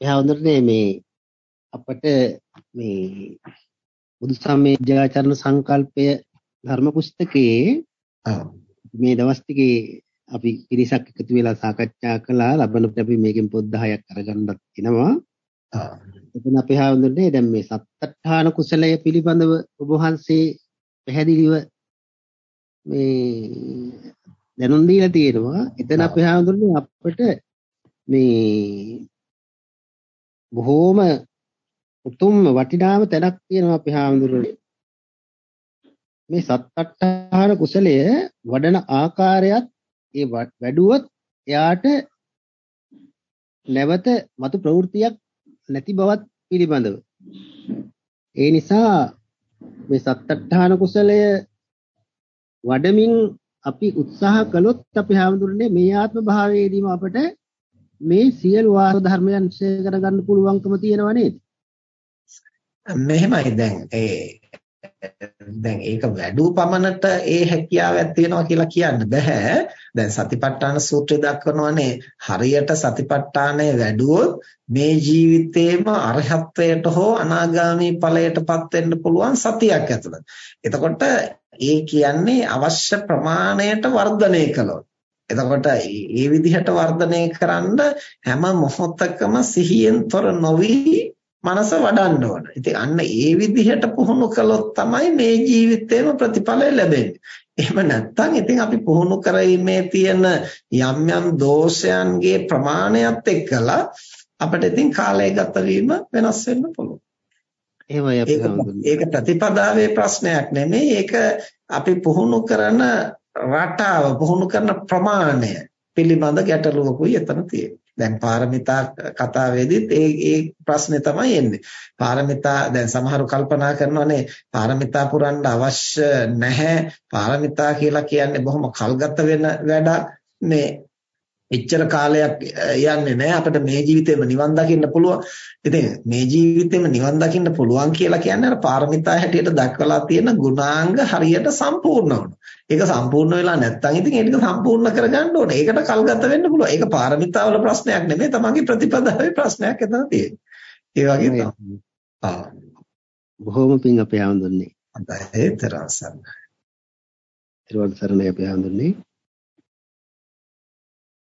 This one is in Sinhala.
එහා හොඳටනේ මේ අපට මේ බුදු සමේජාචරණ සංකල්පය ධර්ම පුස්තකයේ මේ දවස් ටිකේ අපි පිරිසක් එකතු වෙලා සාකච්ඡා කළා. ලබනකොට අපි මේකෙන් පොත් 10ක් අරගන්නත් වෙනවා. එතන අපි හඳුන්නේ දැන් මේ සත්තඨාන කුසලය පිළිබඳව ඔබ වහන්සේ පැහැදිලිව මේ දැනුම් දීලා තියෙනවා. එතන අපි හඳුන්නේ අපිට මේ බොහෝම උතුම් වටිනාම තැනක් තියෙනවා අපි හාමුදුරනේ. මේ සත්තට්ඨාන කුසලය වඩන ආකාරයත් ඒ වැඩුවොත් එයාට නැවත මතු ප්‍රවෘත්තියක් නැති බවත් පිළිබඳව. ඒ නිසා මේ සත්තට්ඨාන කුසලය වඩමින් අපි උත්සාහ කළොත් අපි හැමදෙරනේ මේ ආත්ම භාවයේදීම අපට මේ සියලු වාස ධර්මයන් ශේ කරගන්න පුළුවන්කම තියෙනව නේද? මෙහෙමයි දැන් ඒ දැන් ඒක වැඩූ පමණට ඒ හැකියාව ඇති වෙනවා කියලා කියන්න බෑ. දැන් සතිපට්ඨාන සූත්‍රය දක්වනවානේ හරියට සතිපට්ඨානය වැඩුවොත් මේ ජීවිතේම අරහත්ත්වයට හෝ අනාගාමී ඵලයටපත් වෙන්න පුළුවන් සතියක් ඇතුළත. එතකොට ඒ කියන්නේ අවශ්‍ය ප්‍රමාණයට වර්ධනය කළොත්. එතකොට මේ විදිහට වර්ධනය කරන්න හැම මොහොතකම සිහියෙන් තොර නොවි මනස වඩන්න ඕන. ඉතින් අන්න ඒ විදිහට පුහුණු කළොත් තමයි මේ ජීවිතේම ප්‍රතිඵලය ලැබෙන්නේ. එහෙම නැත්නම් ඉතින් අපි පුහුණු කරීමේ තියෙන යම් යම් දෝෂයන්ගේ ප්‍රමාණයත් එක්කලා අපිට ඉතින් කාලය ගත වීම වෙනස් වෙන්න පුළුවන්. එහෙමයි අපි ඒක ප්‍රතිපදාවේ ප්‍රශ්නයක් නෙමෙයි. ඒක අපි පුහුණු කරන රටාව පුහුණු කරන ප්‍රමාණය පිළිබඳ ගැටලුවකුයි එතන තියෙන්නේ. දැන් පාරමිතා කතාවේදීත් ඒ ඒ ප්‍රශ්නේ තමයි එන්නේ. පාරමිතා දැන් සමහරු කල්පනා කරනවානේ පාරමිතා පුරන්න අවශ්‍ය නැහැ. පාරමිතා කියලා කියන්නේ බොහොම කල්ගත වෙන වැඩක්. මේ එච්චර කාලයක් යන්නේ නැහැ අපිට මේ ජීවිතේම නිවන් දකින්න පුළුවන්. ඉතින් මේ ජීවිතේම නිවන් දකින්න පුළුවන් කියලා කියන්නේ අර පාරමිතා හැටියට දක්වලා තියෙන ගුණාංග හරියට සම්පූර්ණ වුණා. ඒක සම්පූර්ණ වෙලා නැත්නම් ඉතින් ඒක සම්පූර්ණ කරගන්න ඕනේ. ඒකට කල්ගත වෙන්න පුළුවන්. ඒක පාරමිතාවල ප්‍රශ්නයක් නෙමෙයි. තමන්ගේ ප්‍රතිපදාවේ ප්‍රශ්නයක් එතන තියෙන්නේ. ඒ වගේ තමයි. ආ. බොහොම පිං අපේ ආඳුන්නේ. හොඳයි. තරසන්න. ඊට සරණයි අපේ ආඳුන්නේ.